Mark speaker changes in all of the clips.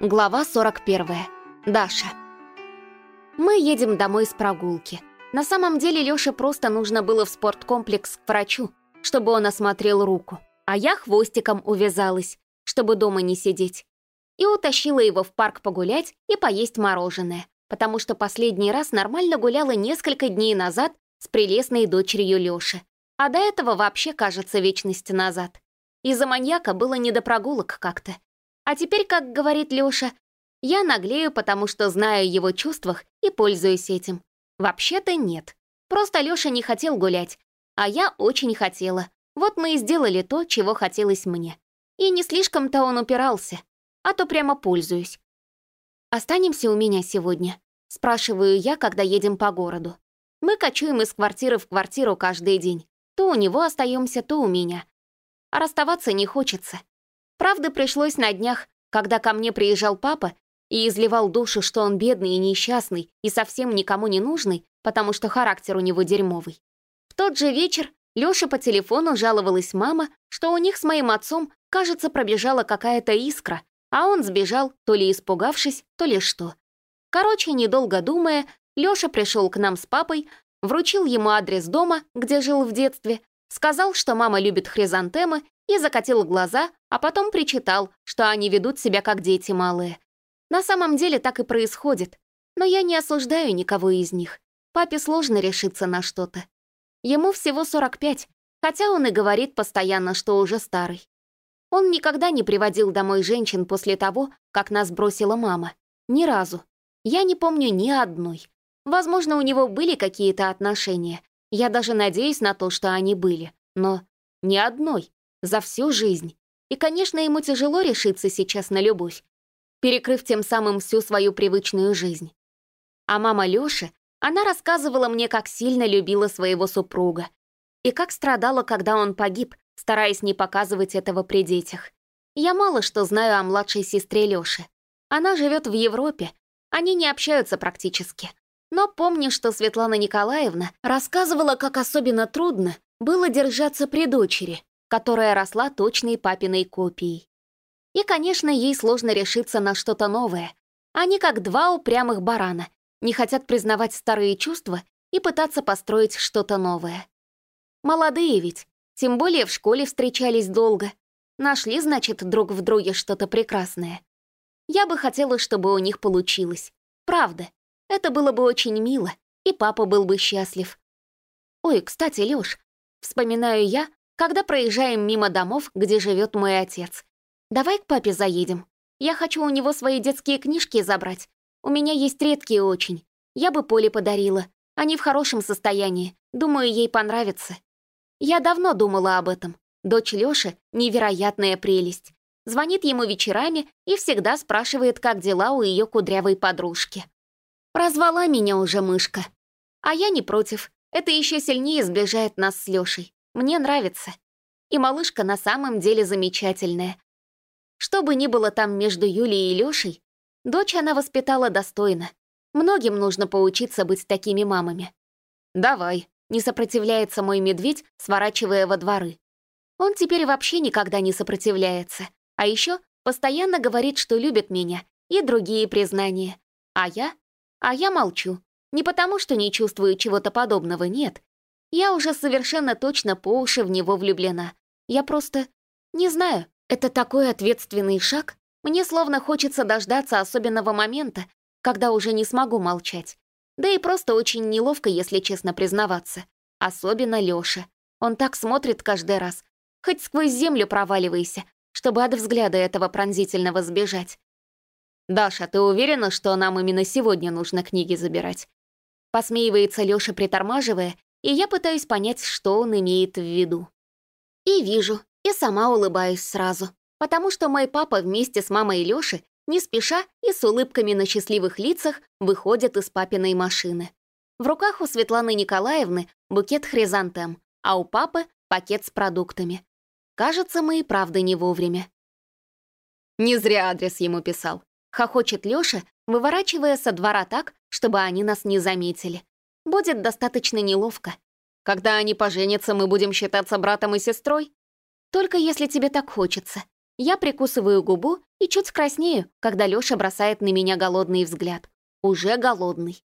Speaker 1: Глава 41. Даша. Мы едем домой с прогулки. На самом деле Лёше просто нужно было в спорткомплекс к врачу, чтобы он осмотрел руку. А я хвостиком увязалась, чтобы дома не сидеть. И утащила его в парк погулять и поесть мороженое, потому что последний раз нормально гуляла несколько дней назад с прелестной дочерью Лёши. А до этого вообще, кажется, вечность назад. Из-за маньяка было не до прогулок как-то. А теперь, как говорит Лёша, я наглею, потому что знаю его чувствах и пользуюсь этим. Вообще-то нет. Просто Лёша не хотел гулять, а я очень хотела. Вот мы и сделали то, чего хотелось мне. И не слишком-то он упирался, а то прямо пользуюсь. «Останемся у меня сегодня?» — спрашиваю я, когда едем по городу. Мы кочуем из квартиры в квартиру каждый день. То у него остаемся, то у меня. А расставаться не хочется. Правда, пришлось на днях, когда ко мне приезжал папа и изливал душу, что он бедный и несчастный и совсем никому не нужный, потому что характер у него дерьмовый. В тот же вечер Лёше по телефону жаловалась мама, что у них с моим отцом, кажется, пробежала какая-то искра, а он сбежал, то ли испугавшись, то ли что. Короче, недолго думая, Лёша пришел к нам с папой, вручил ему адрес дома, где жил в детстве, сказал, что мама любит хризантемы и закатил глаза, а потом причитал, что они ведут себя как дети малые. На самом деле так и происходит, но я не осуждаю никого из них. Папе сложно решиться на что-то. Ему всего 45, хотя он и говорит постоянно, что уже старый. Он никогда не приводил домой женщин после того, как нас бросила мама. Ни разу. Я не помню ни одной. Возможно, у него были какие-то отношения. Я даже надеюсь на то, что они были. Но ни одной за всю жизнь. И, конечно, ему тяжело решиться сейчас на любовь, перекрыв тем самым всю свою привычную жизнь. А мама Лёши, она рассказывала мне, как сильно любила своего супруга и как страдала, когда он погиб, стараясь не показывать этого при детях. Я мало что знаю о младшей сестре Лёши. Она живет в Европе, они не общаются практически. Но помню, что Светлана Николаевна рассказывала, как особенно трудно было держаться при дочери, которая росла точной папиной копией. И, конечно, ей сложно решиться на что-то новое. Они как два упрямых барана, не хотят признавать старые чувства и пытаться построить что-то новое. Молодые ведь, тем более в школе встречались долго. Нашли, значит, друг в друге что-то прекрасное. Я бы хотела, чтобы у них получилось. Правда, это было бы очень мило, и папа был бы счастлив. Ой, кстати, Лёш, вспоминаю я, когда проезжаем мимо домов, где живет мой отец. Давай к папе заедем. Я хочу у него свои детские книжки забрать. У меня есть редкие очень. Я бы Поле подарила. Они в хорошем состоянии. Думаю, ей понравится. Я давно думала об этом. Дочь Лёши — невероятная прелесть. Звонит ему вечерами и всегда спрашивает, как дела у ее кудрявой подружки. Прозвала меня уже мышка. А я не против. Это еще сильнее сближает нас с Лёшей. Мне нравится. И малышка на самом деле замечательная. Что бы ни было там между Юлей и Лёшей, дочь она воспитала достойно. Многим нужно поучиться быть такими мамами. «Давай», — не сопротивляется мой медведь, сворачивая во дворы. Он теперь вообще никогда не сопротивляется. А еще постоянно говорит, что любит меня, и другие признания. А я? А я молчу. Не потому, что не чувствую чего-то подобного, нет. Я уже совершенно точно по уши в него влюблена. Я просто... Не знаю, это такой ответственный шаг. Мне словно хочется дождаться особенного момента, когда уже не смогу молчать. Да и просто очень неловко, если честно признаваться. Особенно Лёша. Он так смотрит каждый раз. Хоть сквозь землю проваливайся, чтобы от взгляда этого пронзительного сбежать. «Даша, ты уверена, что нам именно сегодня нужно книги забирать?» Посмеивается Лёша, притормаживая и я пытаюсь понять, что он имеет в виду. И вижу, и сама улыбаюсь сразу, потому что мой папа вместе с мамой Лёши не спеша и с улыбками на счастливых лицах выходят из папиной машины. В руках у Светланы Николаевны букет хризантем, а у папы пакет с продуктами. Кажется, мы и правда не вовремя. Не зря адрес ему писал. Хохочет Лёша, выворачивая со двора так, чтобы они нас не заметили будет достаточно неловко. Когда они поженятся, мы будем считаться братом и сестрой? Только если тебе так хочется. Я прикусываю губу и чуть краснею, когда Лёша бросает на меня голодный взгляд. Уже голодный.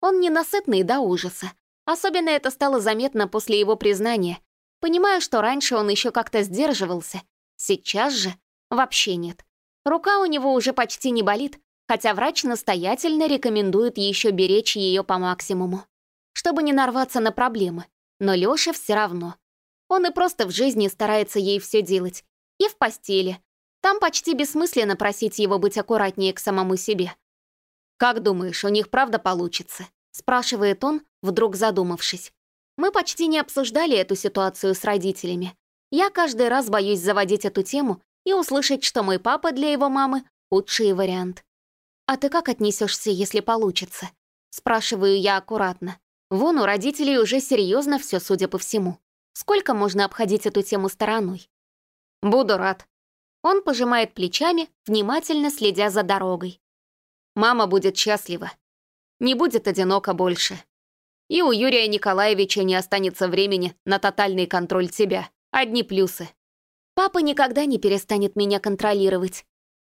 Speaker 1: Он ненасытный до ужаса. Особенно это стало заметно после его признания. Понимаю, что раньше он еще как-то сдерживался. Сейчас же вообще нет. Рука у него уже почти не болит, хотя врач настоятельно рекомендует еще беречь ее по максимуму, чтобы не нарваться на проблемы. Но Лёша все равно. Он и просто в жизни старается ей все делать. И в постели. Там почти бессмысленно просить его быть аккуратнее к самому себе. «Как думаешь, у них правда получится?» спрашивает он, вдруг задумавшись. Мы почти не обсуждали эту ситуацию с родителями. Я каждый раз боюсь заводить эту тему и услышать, что мой папа для его мамы — худший вариант. «А ты как отнесешься, если получится?» Спрашиваю я аккуратно. Вон у родителей уже серьезно все, судя по всему. Сколько можно обходить эту тему стороной? Буду рад. Он пожимает плечами, внимательно следя за дорогой. Мама будет счастлива. Не будет одиноко больше. И у Юрия Николаевича не останется времени на тотальный контроль тебя. Одни плюсы. Папа никогда не перестанет меня контролировать.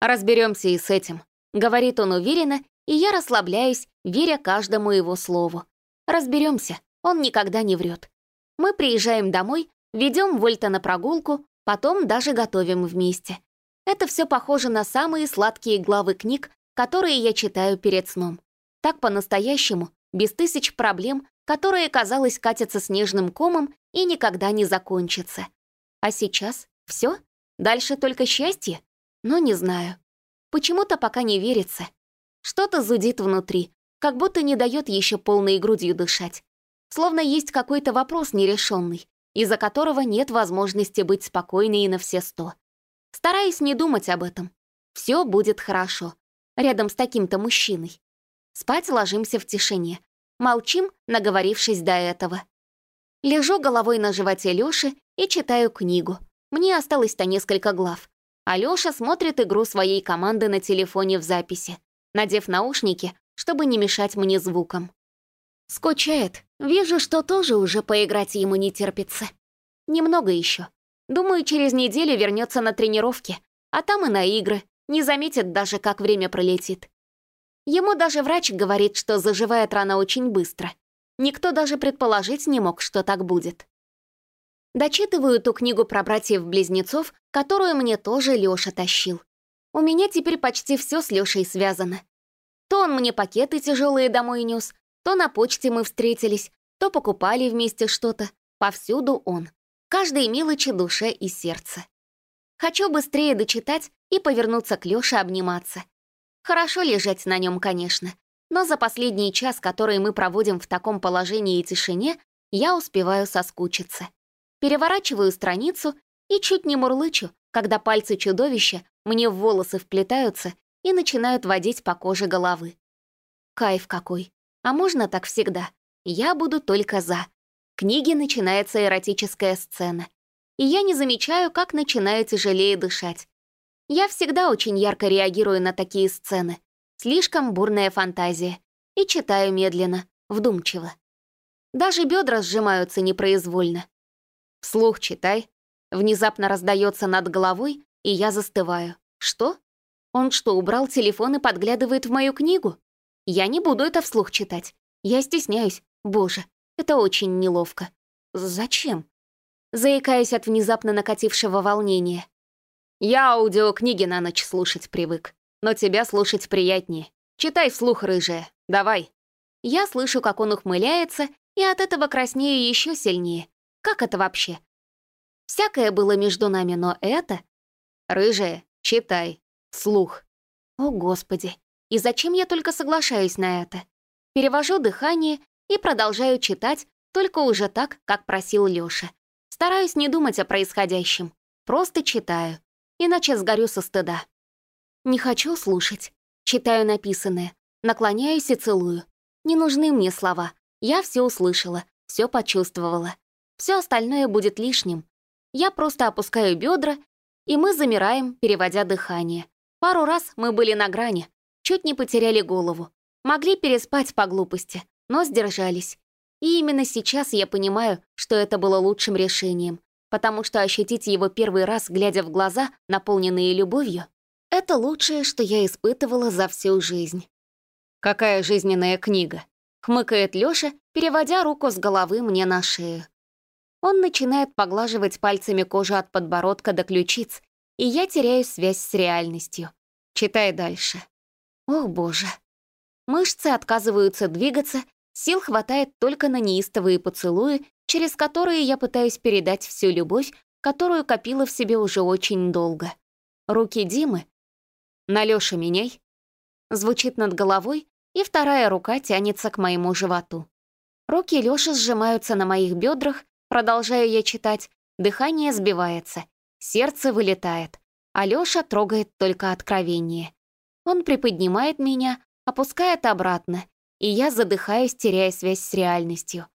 Speaker 1: Разберемся и с этим. Говорит он уверенно, и я расслабляюсь, веря каждому его слову. Разберемся, он никогда не врет. Мы приезжаем домой, ведем Вольта на прогулку, потом даже готовим вместе. Это все похоже на самые сладкие главы книг, которые я читаю перед сном. Так по-настоящему, без тысяч проблем, которые, казалось, катятся снежным комом и никогда не закончатся. А сейчас все? Дальше только счастье? Но не знаю. Почему-то пока не верится. Что-то зудит внутри, как будто не дает еще полной грудью дышать. Словно есть какой-то вопрос нерешенный, из-за которого нет возможности быть спокойной и на все сто. Стараюсь не думать об этом. Все будет хорошо. Рядом с таким-то мужчиной. Спать ложимся в тишине. Молчим, наговорившись до этого. Лежу головой на животе Лёши и читаю книгу. Мне осталось-то несколько глав. А Лёша смотрит игру своей команды на телефоне в записи, надев наушники, чтобы не мешать мне звуком. Скучает. Вижу, что тоже уже поиграть ему не терпится. Немного еще. Думаю, через неделю вернется на тренировки, а там и на игры. Не заметит даже, как время пролетит. Ему даже врач говорит, что заживает рана очень быстро. Никто даже предположить не мог, что так будет. Дочитываю ту книгу про братьев-близнецов, которую мне тоже Лёша тащил. У меня теперь почти все с Лёшей связано. То он мне пакеты тяжелые домой нес, то на почте мы встретились, то покупали вместе что-то. Повсюду он. Каждой мелочи душе и сердце. Хочу быстрее дочитать и повернуться к Лёше обниматься. Хорошо лежать на нем, конечно, но за последний час, который мы проводим в таком положении и тишине, я успеваю соскучиться переворачиваю страницу и чуть не мурлычу, когда пальцы чудовища мне в волосы вплетаются и начинают водить по коже головы. Кайф какой. А можно так всегда? Я буду только за. В книге начинается эротическая сцена. И я не замечаю, как начинаю тяжелее дышать. Я всегда очень ярко реагирую на такие сцены. Слишком бурная фантазия. И читаю медленно, вдумчиво. Даже бедра сжимаются непроизвольно. «Вслух читай». Внезапно раздается над головой, и я застываю. «Что? Он что, убрал телефон и подглядывает в мою книгу? Я не буду это вслух читать. Я стесняюсь. Боже, это очень неловко. Зачем?» Заикаясь от внезапно накатившего волнения. «Я аудиокниги на ночь слушать привык, но тебя слушать приятнее. Читай вслух, рыжая. Давай». Я слышу, как он ухмыляется, и от этого краснею еще сильнее. Как это вообще? Всякое было между нами, но это... Рыжая, читай. Слух. О, Господи. И зачем я только соглашаюсь на это? Перевожу дыхание и продолжаю читать, только уже так, как просил Лёша. Стараюсь не думать о происходящем. Просто читаю. Иначе сгорю со стыда. Не хочу слушать. Читаю написанное. Наклоняюсь и целую. Не нужны мне слова. Я все услышала, все почувствовала. Все остальное будет лишним. Я просто опускаю бедра, и мы замираем, переводя дыхание. Пару раз мы были на грани, чуть не потеряли голову. Могли переспать по глупости, но сдержались. И именно сейчас я понимаю, что это было лучшим решением. потому что ощутить его первый раз, глядя в глаза, наполненные любовью, это лучшее, что я испытывала за всю жизнь. «Какая жизненная книга?» — хмыкает Лёша, переводя руку с головы мне на шею. Он начинает поглаживать пальцами кожу от подбородка до ключиц, и я теряю связь с реальностью. Читай дальше. Ох, боже. Мышцы отказываются двигаться, сил хватает только на неистовые поцелуи, через которые я пытаюсь передать всю любовь, которую копила в себе уже очень долго. Руки Димы «На Лёше меняй», звучит над головой, и вторая рука тянется к моему животу. Руки Лёши сжимаются на моих бедрах, продолжаю я читать, дыхание сбивается, сердце вылетает, а Лёша трогает только откровение. Он приподнимает меня, опускает обратно, и я задыхаюсь, теряя связь с реальностью.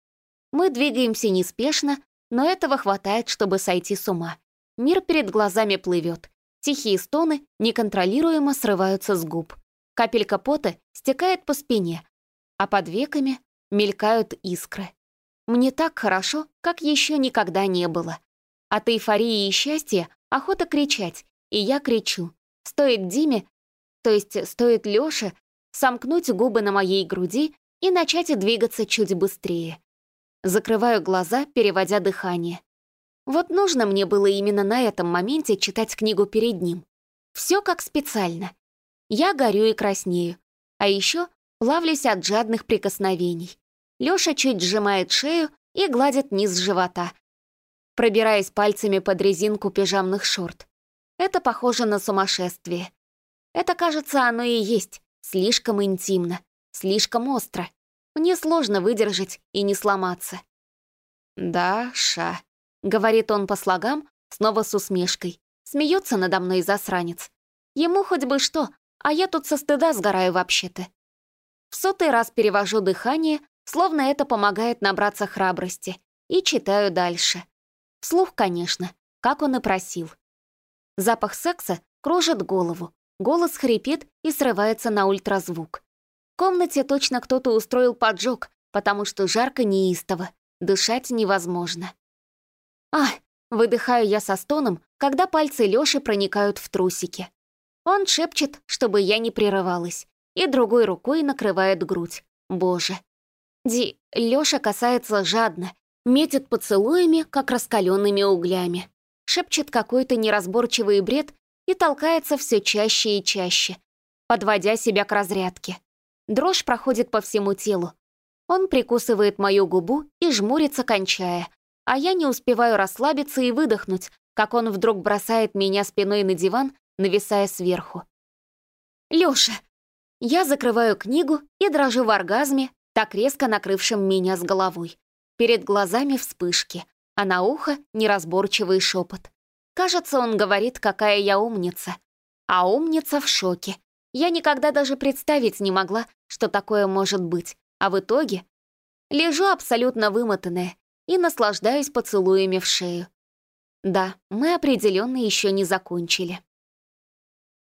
Speaker 1: Мы двигаемся неспешно, но этого хватает, чтобы сойти с ума. Мир перед глазами плывет. Тихие стоны неконтролируемо срываются с губ. Капелька пота стекает по спине, а под веками мелькают искры. Мне так хорошо, как еще никогда не было. От эйфории и счастья охота кричать, и я кричу. Стоит Диме, то есть стоит Лёше, сомкнуть губы на моей груди и начать двигаться чуть быстрее. Закрываю глаза, переводя дыхание. Вот нужно мне было именно на этом моменте читать книгу перед ним. Все как специально. Я горю и краснею. А еще плавлюсь от жадных прикосновений. Лёша чуть сжимает шею и гладит низ живота, пробираясь пальцами под резинку пижамных шорт. Это похоже на сумасшествие. Это, кажется, оно и есть. Слишком интимно, слишком остро. Мне сложно выдержать и не сломаться. «Даша», — говорит он по слогам, снова с усмешкой. Смеется надо мной засранец. Ему хоть бы что, а я тут со стыда сгораю вообще-то. В сотый раз перевожу дыхание, словно это помогает набраться храбрости, и читаю дальше. Вслух, конечно, как он и просил. Запах секса кружит голову, голос хрипит и срывается на ультразвук. В комнате точно кто-то устроил поджог, потому что жарко неистово, дышать невозможно. А, выдыхаю я со стоном, когда пальцы Лёши проникают в трусики. Он шепчет, чтобы я не прерывалась, и другой рукой накрывает грудь. Боже. Ди, Лёша касается жадно, метит поцелуями, как раскаленными углями. Шепчет какой-то неразборчивый бред и толкается все чаще и чаще, подводя себя к разрядке. Дрожь проходит по всему телу. Он прикусывает мою губу и жмурится, кончая, а я не успеваю расслабиться и выдохнуть, как он вдруг бросает меня спиной на диван, нависая сверху. «Лёша!» Я закрываю книгу и дрожу в оргазме, так резко накрывшим меня с головой. Перед глазами вспышки, а на ухо неразборчивый шепот. Кажется, он говорит, какая я умница. А умница в шоке. Я никогда даже представить не могла, что такое может быть. А в итоге лежу абсолютно вымотанная, и наслаждаюсь поцелуями в шею. Да, мы определенно еще не закончили.